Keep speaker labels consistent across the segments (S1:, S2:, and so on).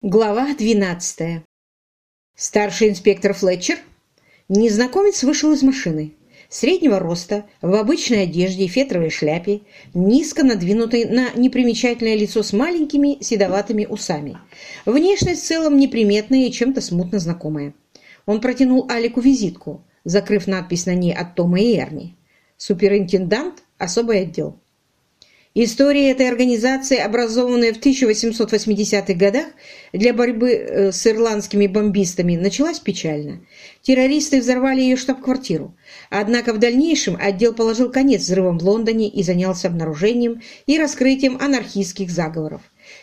S1: Глава 12. Старший инспектор Флетчер. Незнакомец вышел из машины. Среднего роста, в обычной одежде и фетровой шляпе, низко надвинутой на непримечательное лицо с маленькими седоватыми усами. Внешность в целом неприметная и чем-то смутно знакомая. Он протянул Алику визитку, закрыв надпись на ней от Тома и Эрни. Суперинтендант, особый отдел. История этой организации, образованная в 1880-х годах для борьбы э, с ирландскими бомбистами, началась печально. Террористы взорвали ее штаб-квартиру. Однако в дальнейшем отдел положил конец взрывам в Лондоне и занялся обнаружением и раскрытием анархистских заговоров.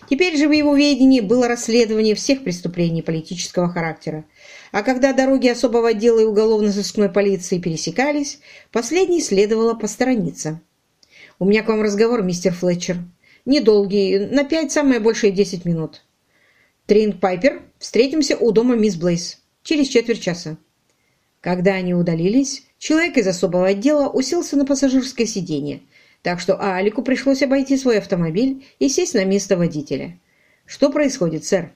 S1: Теперь же в его ведении было расследование всех преступлений политического характера. А когда дороги особого отдела и уголовно-сыскной полиции пересекались, последней следовало посторониться. «У меня к вам разговор, мистер Флетчер. Недолгий, на пять, самое большее десять минут. Тринг Пайпер, встретимся у дома мисс Блейс. Через четверть часа». Когда они удалились, человек из особого отдела уселся на пассажирское сиденье, так что Алику пришлось обойти свой автомобиль и сесть на место водителя. «Что происходит, сэр?»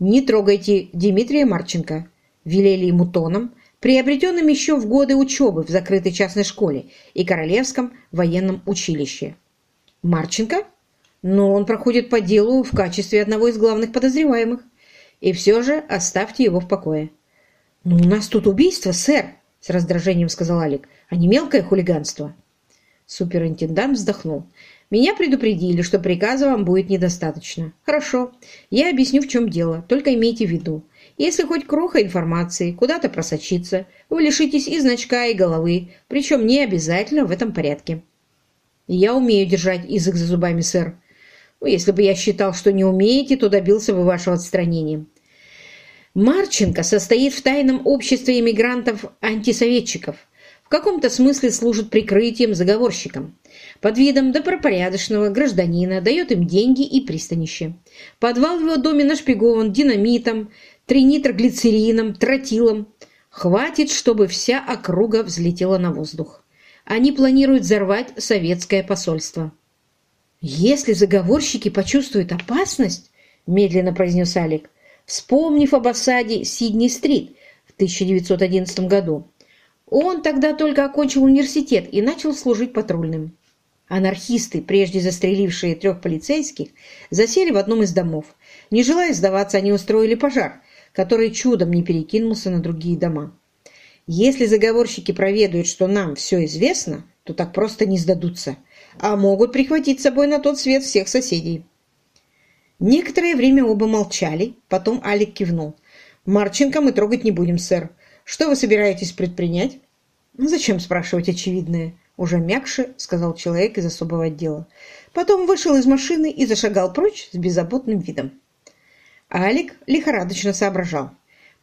S1: «Не трогайте Дмитрия Марченко», — велели ему тоном, приобретенным еще в годы учебы в закрытой частной школе и Королевском военном училище. Марченко? Но он проходит по делу в качестве одного из главных подозреваемых. И все же оставьте его в покое. «Ну, у нас тут убийство, сэр!» — с раздражением сказал Алик. «А не мелкое хулиганство». Суперинтендант вздохнул. «Меня предупредили, что приказа вам будет недостаточно. Хорошо, я объясню, в чем дело, только имейте в виду. Если хоть кроха информации куда-то просочится, вы лишитесь и значка, и головы, причем не обязательно в этом порядке. Я умею держать язык за зубами, сэр. Ну, если бы я считал, что не умеете, то добился бы вашего отстранения. Марченко состоит в тайном обществе иммигрантов-антисоветчиков. В каком-то смысле служит прикрытием заговорщикам. Под видом добропорядочного гражданина дает им деньги и пристанище. Подвал в его доме нашпигован динамитом, тринитроглицерином, тротилом. Хватит, чтобы вся округа взлетела на воздух. Они планируют взорвать советское посольство. «Если заговорщики почувствуют опасность», – медленно произнес Алик, вспомнив об осаде Сидни-стрит в 1911 году. Он тогда только окончил университет и начал служить патрульным. Анархисты, прежде застрелившие трех полицейских, засели в одном из домов. Не желая сдаваться, они устроили пожар, который чудом не перекинулся на другие дома. Если заговорщики проведают, что нам все известно, то так просто не сдадутся, а могут прихватить с собой на тот свет всех соседей. Некоторое время оба молчали, потом Алик кивнул. «Марченко мы трогать не будем, сэр. Что вы собираетесь предпринять?» «Ну, «Зачем спрашивать очевидное?» Уже мягче, сказал человек из особого отдела. Потом вышел из машины и зашагал прочь с беззаботным видом. Алик лихорадочно соображал.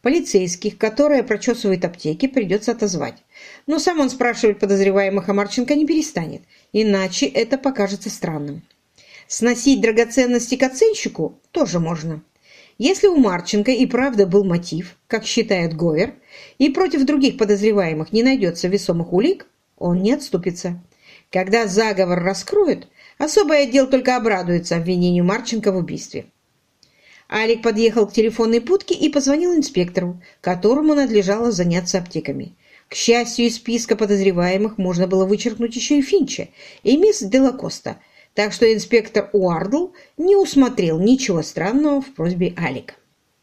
S1: Полицейских, которые прочесывают аптеки, придется отозвать. Но сам он спрашивать подозреваемых о Марченко не перестанет, иначе это покажется странным. Сносить драгоценности к оценщику тоже можно. Если у Марченко и правда был мотив, как считает Говер, и против других подозреваемых не найдется весомых улик, он не отступится. Когда заговор раскроют, особый отдел только обрадуется обвинению Марченко в убийстве. Алик подъехал к телефонной будке и позвонил инспектору, которому надлежало заняться аптеками. К счастью, из списка подозреваемых можно было вычеркнуть еще и Финча и мисс Делакоста, так что инспектор Уардл не усмотрел ничего странного в просьбе Алика.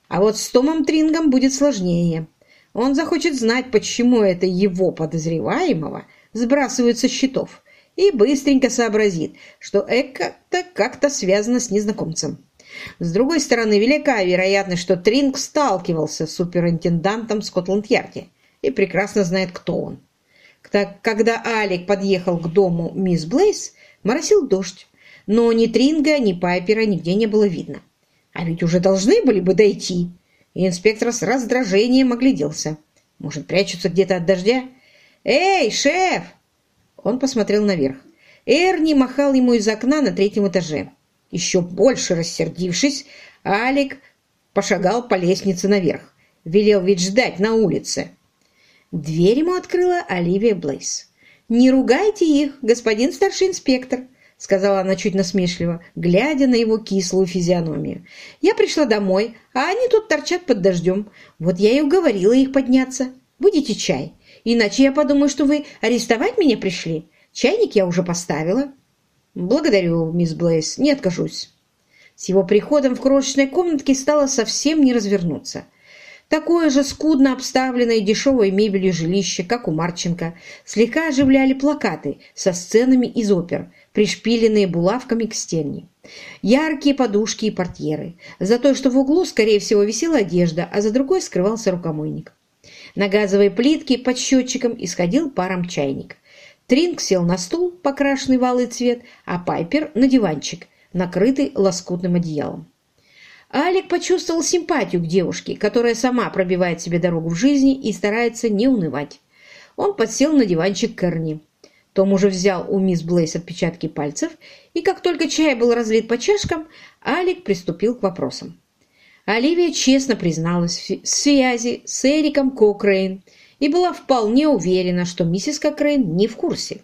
S1: А вот с Томом Трингом будет сложнее. Он захочет знать, почему это его подозреваемого сбрасывают со счетов, и быстренько сообразит, что это как-то связано с незнакомцем. С другой стороны, велика вероятность, что Тринг сталкивался с суперинтендантом Скотланд-Ярде и прекрасно знает, кто он. Когда Алик подъехал к дому мисс Блейс, моросил дождь, но ни Тринга, ни Пайпера нигде не было видно. А ведь уже должны были бы дойти. И инспектор с раздражением огляделся. Может, прячутся где-то от дождя? «Эй, шеф!» Он посмотрел наверх. Эрни махал ему из окна на третьем этаже. Еще больше рассердившись, Алик пошагал по лестнице наверх. Велел ведь ждать на улице. Дверь ему открыла Оливия Блейс. «Не ругайте их, господин старший инспектор», — сказала она чуть насмешливо, глядя на его кислую физиономию. «Я пришла домой, а они тут торчат под дождем. Вот я и уговорила их подняться. Будете чай? Иначе я подумаю, что вы арестовать меня пришли. Чайник я уже поставила». «Благодарю, мисс Блейс, не откажусь». С его приходом в крошечной комнатке стало совсем не развернуться. Такое же скудно обставленное дешевой мебелью жилище, как у Марченко, слегка оживляли плакаты со сценами из опер, пришпиленные булавками к стене. Яркие подушки и портьеры. За то, что в углу, скорее всего, висела одежда, а за другой скрывался рукомойник. На газовой плитке под счетчиком исходил паром чайник. Тринг сел на стул, покрашенный в алый цвет, а Пайпер – на диванчик, накрытый лоскутным одеялом. Алик почувствовал симпатию к девушке, которая сама пробивает себе дорогу в жизни и старается не унывать. Он подсел на диванчик Керни. Том уже взял у мисс Блейс отпечатки пальцев, и как только чай был разлит по чашкам, Алик приступил к вопросам. Оливия честно призналась в связи с Эриком Кокрейн и была вполне уверена, что миссис Кокрейн не в курсе.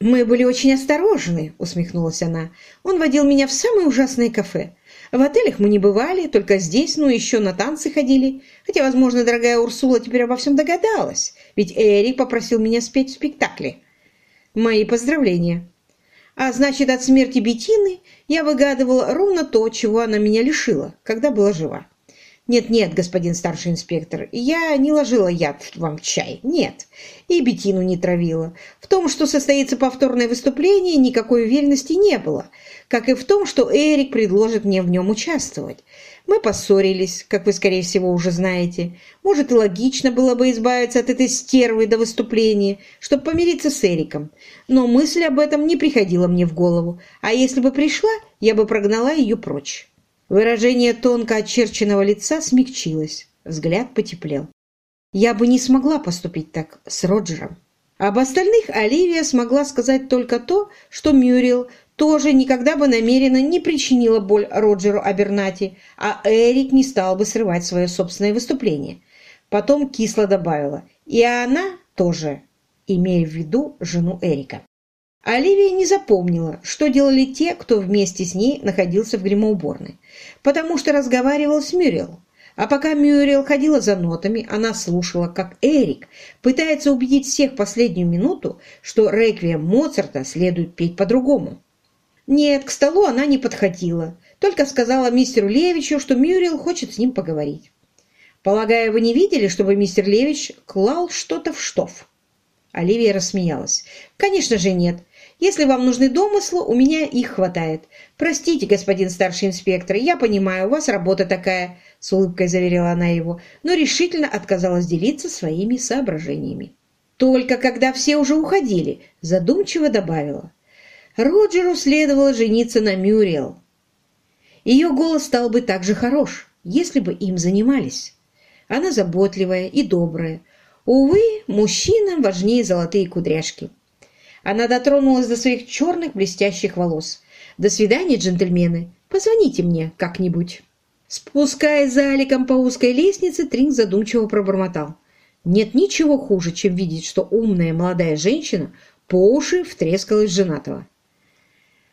S1: «Мы были очень осторожны», — усмехнулась она. «Он водил меня в самое ужасное кафе. В отелях мы не бывали, только здесь, ну, еще на танцы ходили. Хотя, возможно, дорогая Урсула теперь обо всем догадалась, ведь Эрик попросил меня спеть в спектакле. Мои поздравления. А значит, от смерти Бетины я выгадывала ровно то, чего она меня лишила, когда была жива. «Нет-нет, господин старший инспектор, я не ложила яд вам в чай. Нет. И Бетину не травила. В том, что состоится повторное выступление, никакой уверенности не было. Как и в том, что Эрик предложит мне в нем участвовать. Мы поссорились, как вы, скорее всего, уже знаете. Может, и логично было бы избавиться от этой стервы до выступления, чтобы помириться с Эриком. Но мысль об этом не приходила мне в голову. А если бы пришла, я бы прогнала ее прочь». Выражение тонко очерченного лица смягчилось, взгляд потеплел. Я бы не смогла поступить так с Роджером. Об остальных Оливия смогла сказать только то, что Мюрил тоже никогда бы намеренно не причинила боль Роджеру Абернати, а Эрик не стал бы срывать свое собственное выступление. Потом кисло добавила, и она тоже, имея в виду жену Эрика. Оливия не запомнила, что делали те, кто вместе с ней находился в гримоуборной, потому что разговаривал с Мюрриел. А пока Мюрриел ходила за нотами, она слушала, как Эрик пытается убедить всех последнюю минуту, что реквием Моцарта следует петь по-другому. Нет, к столу она не подходила, только сказала мистеру Левичу, что Мюрриел хочет с ним поговорить. «Полагаю, вы не видели, чтобы мистер Левич клал что-то в штоф?» Оливия рассмеялась. «Конечно же нет. Если вам нужны домыслы, у меня их хватает. Простите, господин старший инспектор, я понимаю, у вас работа такая, с улыбкой заверила она его, но решительно отказалась делиться своими соображениями. Только когда все уже уходили, задумчиво добавила. Роджеру следовало жениться на Мюрриел. Ее голос стал бы так же хорош, если бы им занимались. Она заботливая и добрая. Увы, мужчинам важнее золотые кудряшки. Она дотронулась до своих черных блестящих волос. «До свидания, джентльмены. Позвоните мне как-нибудь». Спускаясь за Аликом по узкой лестнице, Тринг задумчиво пробормотал. Нет ничего хуже, чем видеть, что умная молодая женщина по уши втрескалась женатого.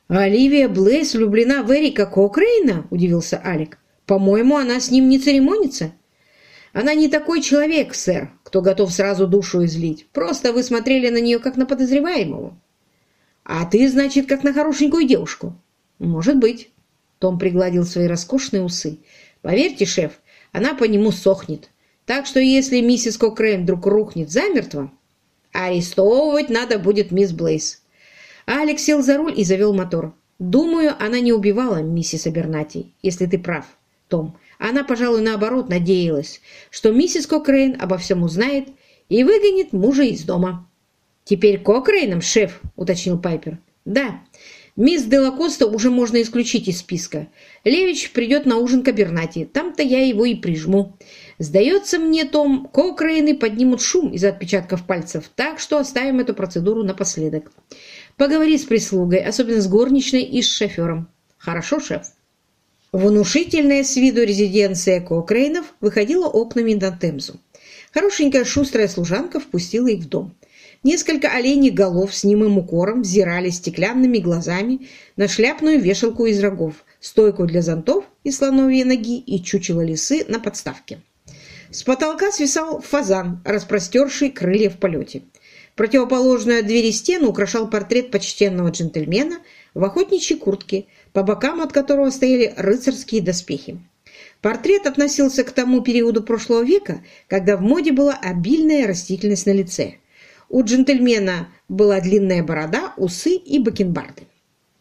S1: «Оливия Блейс влюблена в Эрика Кокрейна?» – удивился Алик. «По-моему, она с ним не церемонится». «Она не такой человек, сэр, кто готов сразу душу излить. Просто вы смотрели на нее как на подозреваемого. А ты, значит, как на хорошенькую девушку. Может быть. Том пригладил свои роскошные усы. Поверьте, шеф, она по нему сохнет. Так что если миссис Кокрейн вдруг рухнет замертво, арестовывать надо будет мисс Блейс. Алек сел за руль и завел мотор. Думаю, она не убивала миссис Абернати, если ты прав, Том. Она, пожалуй, наоборот надеялась, что миссис Кокрейн обо всем узнает и выгонит мужа из дома. «Теперь к Кокрейнам, шеф?» – уточнил Пайпер. «Да. Мисс Делакоста уже можно исключить из списка. Левич придет на ужин к Абернати. Там-то я его и прижму. Сдается мне, Том, Кокрейны поднимут шум из отпечатков пальцев, так что оставим эту процедуру напоследок. Поговори с прислугой, особенно с горничной и с шофером. Хорошо, шеф?» Внушительная с виду резиденция Кокрейнов выходила окнами на Темзу. Хорошенькая шустрая служанка впустила их в дом. Несколько оленьих голов с немым укором взирали стеклянными глазами на шляпную вешалку из рогов, стойку для зонтов и слоновьей ноги и чучело лисы на подставке. С потолка свисал фазан, распростерший крылья в полете. Противоположную от двери стену украшал портрет почтенного джентльмена в охотничьей куртке, по бокам от которого стояли рыцарские доспехи. Портрет относился к тому периоду прошлого века, когда в моде была обильная растительность на лице. У джентльмена была длинная борода, усы и бакенбарды.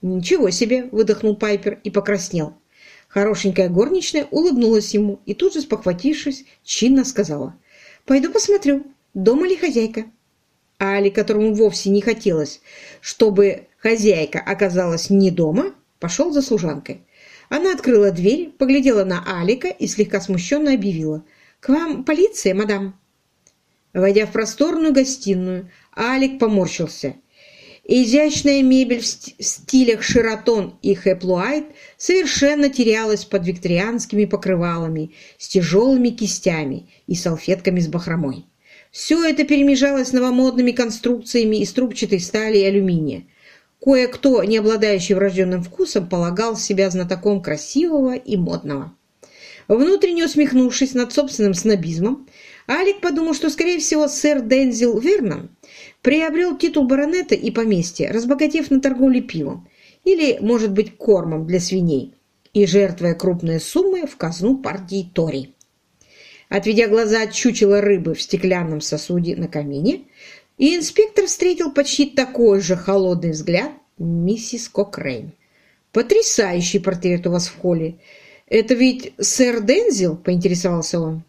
S1: «Ничего себе!» – выдохнул Пайпер и покраснел. Хорошенькая горничная улыбнулась ему и тут же, спохватившись, чинно сказала. «Пойду посмотрю, дома ли хозяйка». Али, которому вовсе не хотелось, чтобы хозяйка оказалась не дома, пошел за служанкой. Она открыла дверь, поглядела на Алика и слегка смущенно объявила. «К вам полиция, мадам?» Войдя в просторную гостиную, Алик поморщился. Изящная мебель в стилях Шератон и Хэплуайт совершенно терялась под викторианскими покрывалами с тяжелыми кистями и салфетками с бахромой. Все это перемежалось новомодными конструкциями из трубчатой стали и алюминия. Кое-кто, не обладающий врожденным вкусом, полагал себя знатоком красивого и модного. Внутренне усмехнувшись над собственным снобизмом, Алик подумал, что, скорее всего, сэр Дензил Вернон приобрел титул баронета и поместье, разбогатев на торговле пивом или, может быть, кормом для свиней и жертвуя крупные суммы в казну партии Тори. Отведя глаза от чучела рыбы в стеклянном сосуде на камине, и инспектор встретил почти такой же холодный взгляд миссис Кокрейн. «Потрясающий портрет у вас в холле. Это ведь сэр Дензил?» – поинтересовался он.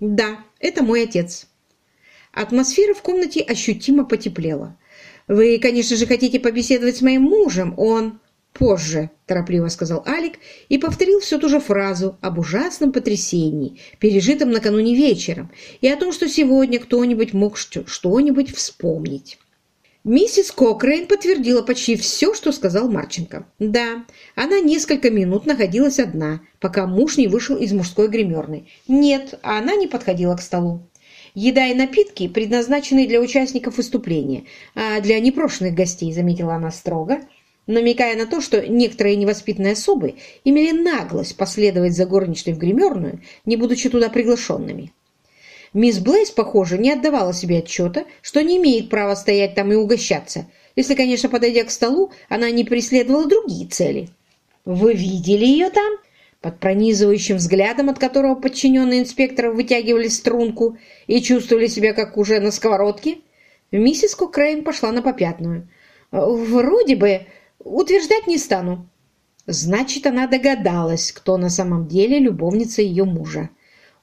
S1: «Да, это мой отец». Атмосфера в комнате ощутимо потеплела. «Вы, конечно же, хотите побеседовать с моим мужем. Он...» «Позже», – торопливо сказал Алик и повторил всю ту же фразу об ужасном потрясении, пережитом накануне вечером, и о том, что сегодня кто-нибудь мог что-нибудь вспомнить. Миссис Кокрейн подтвердила почти все, что сказал Марченко. Да, она несколько минут находилась одна, пока муж не вышел из мужской гримерной. Нет, она не подходила к столу. Еда и напитки предназначены для участников выступления, а для непрошенных гостей, заметила она строго, намекая на то, что некоторые невоспитанные особы имели наглость последовать за горничной в гримерную, не будучи туда приглашенными. Мисс Блейз, похоже, не отдавала себе отчета, что не имеет права стоять там и угощаться, если, конечно, подойдя к столу, она не преследовала другие цели. «Вы видели ее там?» Под пронизывающим взглядом, от которого подчиненные инспекторов вытягивались в струнку и чувствовали себя как уж на сковородке, миссис Кокрейн пошла на попятную. «Вроде бы Утверждать не стану. Значит, она догадалась, кто на самом деле любовница ее мужа.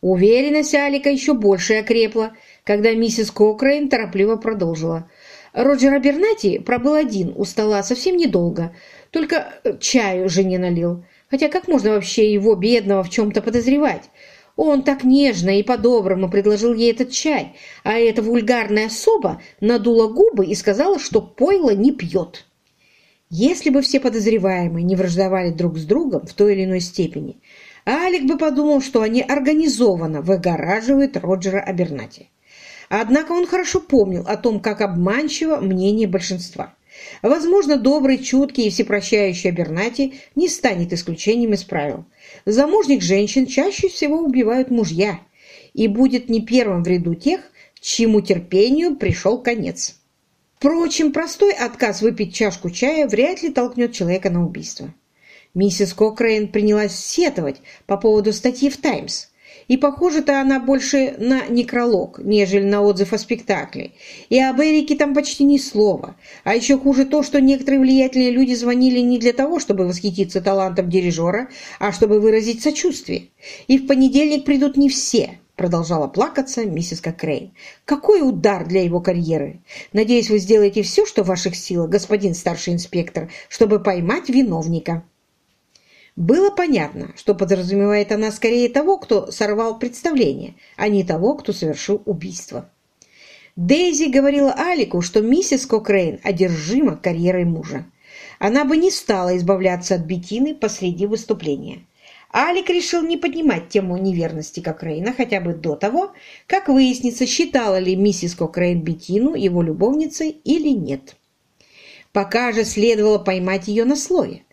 S1: Уверенность Алика еще больше окрепла, когда миссис Кокрейн торопливо продолжила. Роджер Абернати пробыл один у стола совсем недолго, только чаю жене налил. Хотя как можно вообще его, бедного, в чем-то подозревать? Он так нежно и по-доброму предложил ей этот чай, а эта вульгарная особа надула губы и сказала, что пойло не пьет. Если бы все подозреваемые не враждовали друг с другом в той или иной степени, Алик бы подумал, что они организованно выгораживают Роджера Абернати. Однако он хорошо помнил о том, как обманчиво мнение большинства. Возможно, добрый, чуткий и всепрощающий Абернати не станет исключением из правил. Замужних женщин чаще всего убивают мужья и будет не первым в ряду тех, чьему терпению пришел конец. Впрочем, простой отказ выпить чашку чая вряд ли толкнет человека на убийство. Миссис Кокрейн принялась сетовать по поводу статьи в «Таймс». И похоже-то она больше на некролог, нежели на отзыв о спектакле. И об Эрике там почти ни слова. А еще хуже то, что некоторые влиятельные люди звонили не для того, чтобы восхититься талантом дирижера, а чтобы выразить сочувствие. И в понедельник придут не все, Продолжала плакаться миссис Кокрейн. «Какой удар для его карьеры! Надеюсь, вы сделаете все, что в ваших силах, господин старший инспектор, чтобы поймать виновника». Было понятно, что подразумевает она скорее того, кто сорвал представление, а не того, кто совершил убийство. Дейзи говорила Алику, что миссис Кокрейн одержима карьерой мужа. Она бы не стала избавляться от Бетины посреди выступления. Алик решил не поднимать тему неверности Кокрейна хотя бы до того, как выяснится, считала ли миссис Кокрейн Беттину его любовницей или нет. Пока же следовало поймать ее на слове.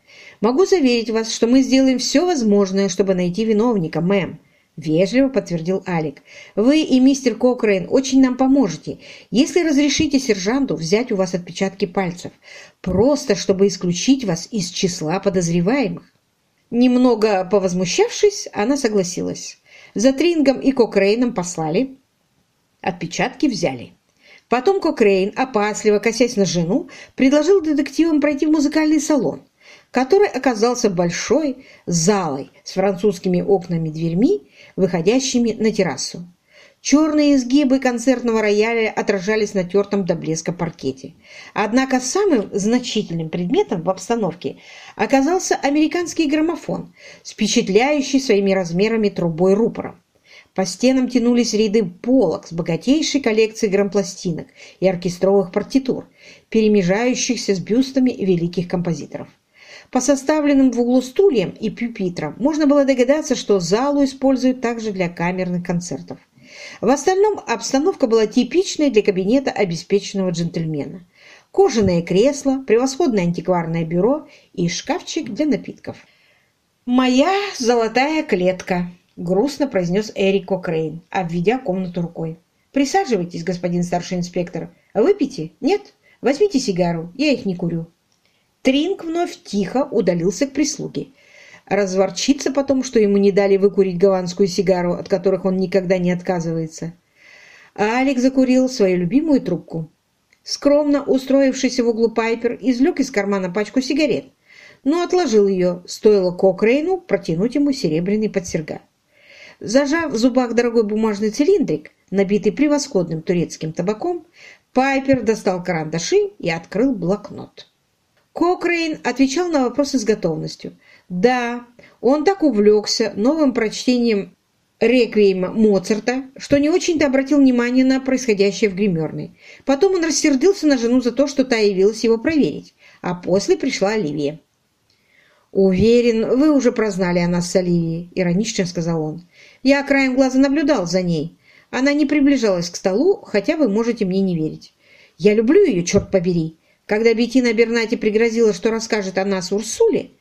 S1: Могу заверить вас, что мы сделаем все возможное, чтобы найти виновника, мэм. Вежливо подтвердил Алик. «Вы и мистер Кокрейн очень нам поможете, если разрешите сержанту взять у вас отпечатки пальцев, просто чтобы исключить вас из числа подозреваемых». Немного повозмущавшись, она согласилась. За Трингом и Кокрейном послали. Отпечатки взяли. Потом Кокрейн, опасливо косясь на жену, предложил детективам пройти в музыкальный салон который оказался большой залой с французскими окнами-дверьми, выходящими на террасу. Черные изгибы концертного рояля отражались на тертом до блеска паркете. Однако самым значительным предметом в обстановке оказался американский граммофон, впечатляющий своими размерами трубой рупором. По стенам тянулись ряды полок с богатейшей коллекцией грампластинок и оркестровых партитур, перемежающихся с бюстами великих композиторов. По составленным в углу стульям и пюпитрам можно было догадаться, что залу используют также для камерных концертов. В остальном обстановка была типичной для кабинета обеспеченного джентльмена. Кожаное кресло, превосходное антикварное бюро и шкафчик для напитков. «Моя золотая клетка», — грустно произнес Эрик Кокрейн, обведя комнату рукой. «Присаживайтесь, господин старший инспектор. Выпейте? Нет? Возьмите сигару, я их не курю». Тринг вновь тихо удалился к прислуге. Разворчится потом, что ему не дали выкурить гаванскую сигару, от которых он никогда не отказывается. А Алик закурил свою любимую трубку. Скромно устроившийся в углу Пайпер извлек из кармана пачку сигарет, но отложил ее, стоило Кокрейну протянуть ему серебряный подсерга. Зажав в зубах дорогой бумажный цилиндрик, набитый превосходным турецким табаком, Пайпер достал карандаши и открыл блокнот. Кокрейн отвечал на вопросы с готовностью. Да, он так увлекся новым прочтением реквиема Моцарта, что не очень-то обратил внимание на происходящее в гримерной. Потом он рассердился на жену за то, что та явилась его проверить, а после пришла Оливия. «Уверен, вы уже прознали о нас с Оливией», — иронично сказал он. «Я краем глаза наблюдал за ней. Она не приближалась к столу, хотя вы можете мне не верить. Я люблю ее, черт побери, когда Беттина Бернати пригрозила, что расскажет о нас Урсуле,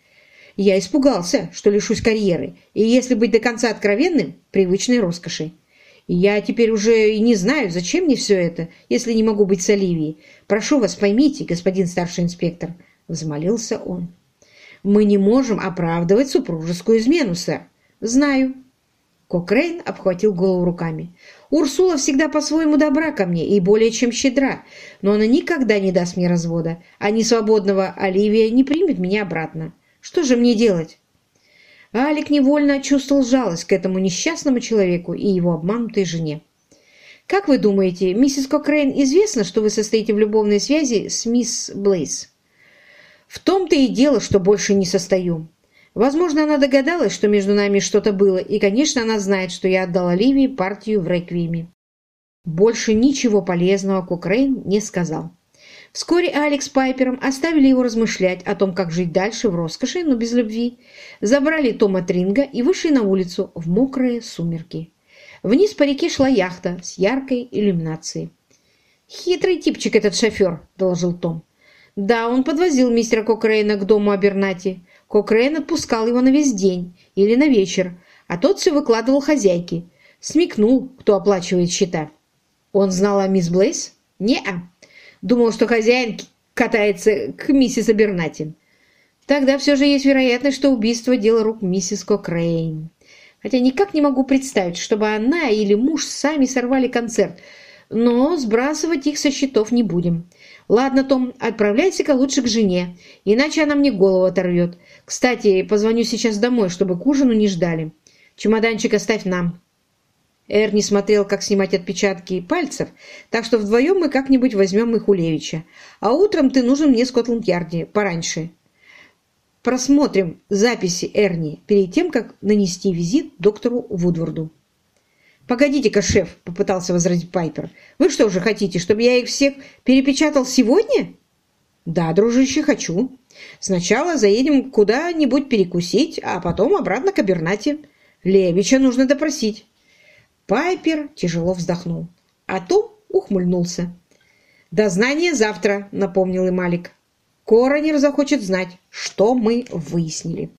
S1: я испугался, что лишусь карьеры, и, если быть до конца откровенным, привычной роскоши. Я теперь уже и не знаю, зачем мне все это, если не могу быть с Оливией. Прошу вас, поймите, господин старший инспектор, — взмолился он. Мы не можем оправдывать супружескую измену, сэр. Знаю. Кокрейн обхватил голову руками. Урсула всегда по-своему добра ко мне и более чем щедра, но она никогда не даст мне развода, а несвободного Оливия не примет меня обратно. Что же мне делать?» Алик невольно чувствовал жалость к этому несчастному человеку и его обманутой жене. «Как вы думаете, миссис Кокрейн известно, что вы состоите в любовной связи с мисс Блейз?» «В том-то и дело, что больше не состою. Возможно, она догадалась, что между нами что-то было, и, конечно, она знает, что я отдал Оливии партию в реквиеме. Больше ничего полезного Кокрейн не сказал. Вскоре Алек с Пайпером оставили его размышлять о том, как жить дальше в роскоши, но без любви, забрали Тома Тринга и вышли на улицу в мокрые сумерки. Вниз по реке шла яхта с яркой иллюминацией. «Хитрый типчик этот шофер», — доложил Том. «Да, он подвозил мистера Кокрейна к дому Абернати. Кокрейн отпускал его на весь день или на вечер, а тот все выкладывал хозяйке. Смекнул, кто оплачивает счета. Он знал о мисс Блейс? Не-а. Думал, что хозяин катается к миссис Абернати. Тогда все же есть вероятность, что убийство – дело рук миссис Кокрейн. Хотя никак не могу представить, чтобы она или муж сами сорвали концерт, но сбрасывать их со счетов не будем. Ладно, Том, отправляйся-ка лучше к жене, иначе она мне голову оторвет. Кстати, позвоню сейчас домой, чтобы к ужину не ждали. Чемоданчик оставь нам. Эрни смотрел, как снимать отпечатки пальцев, так что вдвоем мы как-нибудь возьмем их у Левича. А утром ты нужен мне Скотланд-Ярде, пораньше. Просмотрим записи Эрни перед тем, как нанести визит доктору Вудворду. «Погодите-ка, шеф», — попытался возразить Пайпер. «Вы что же хотите, чтобы я их всех перепечатал сегодня?» «Да, дружище, хочу. Сначала заедем куда-нибудь перекусить, а потом обратно к Абернате. Левича нужно допросить». Пайпер тяжело вздохнул, а Том ухмыльнулся. «Дознание завтра», — напомнил и Малик. «Коронер захочет знать, что мы выяснили».